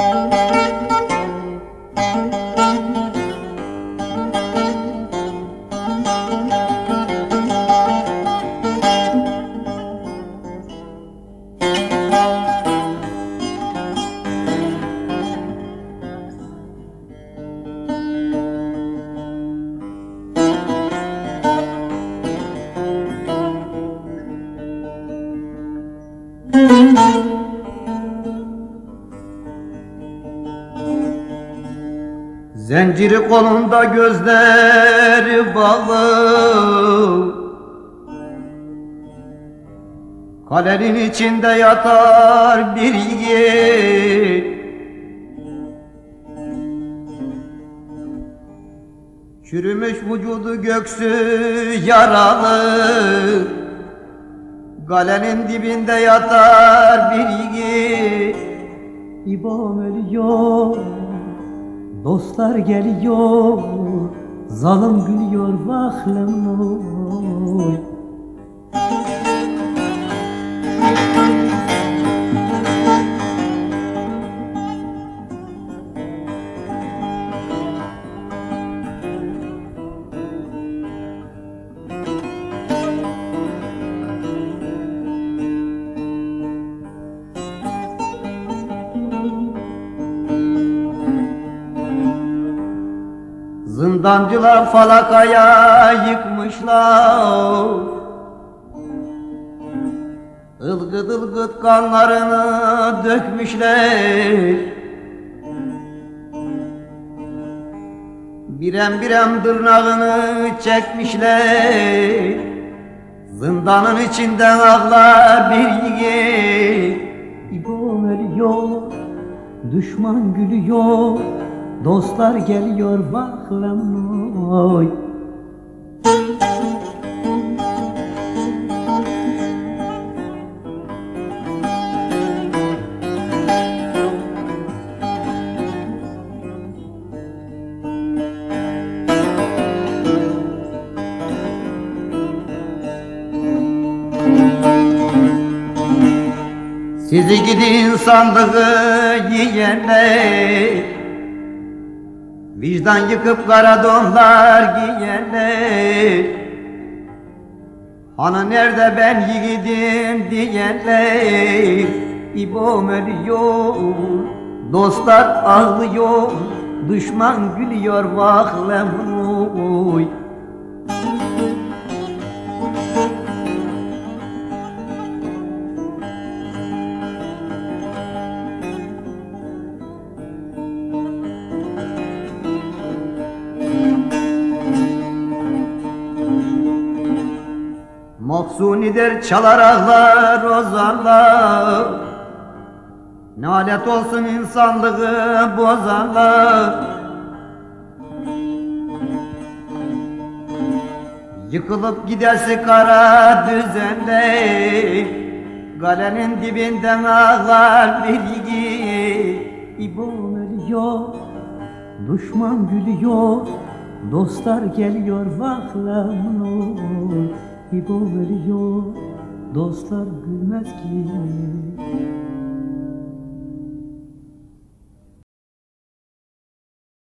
Música Zinciri kolunda gözleri bağlı Kalenin içinde yatar bir yiğit. Çürümüş vücudu göksü yaralı. Kalenin dibinde yatar bir yiğit. İbam ölüyor, dostlar geliyor, zalim gülüyor vahlem oy. Zindancılar falakaya yıkmışlar. Ilgıt ılgıt kanlarını dökmüşler. Birem birem tırnağını çekmişler. Zindanın içinden ağlar bir yiğit. İbam ölüyor, düşman gülüyor, dostlar geliyor vahlem oy. Sizi gidin sandığı yiyenler Vicdan yıkıp kara donlar giyenler Hani nerede ben yiğidim diyenler. İbom ölüyor Dostlar ağlıyor Düşman gülüyor vahlem oy Mahsunidir çalar ağlar ozanlar Nalet olsun insanlığı bozanlar Yıkılıp gidersi kara düzenle Galenin dibinden ağlar bir yiğit. İbam ölüyor, düşman gülüyor, dostlar geliyor vahlem İbam ölüyor, dostlar gülmez ki.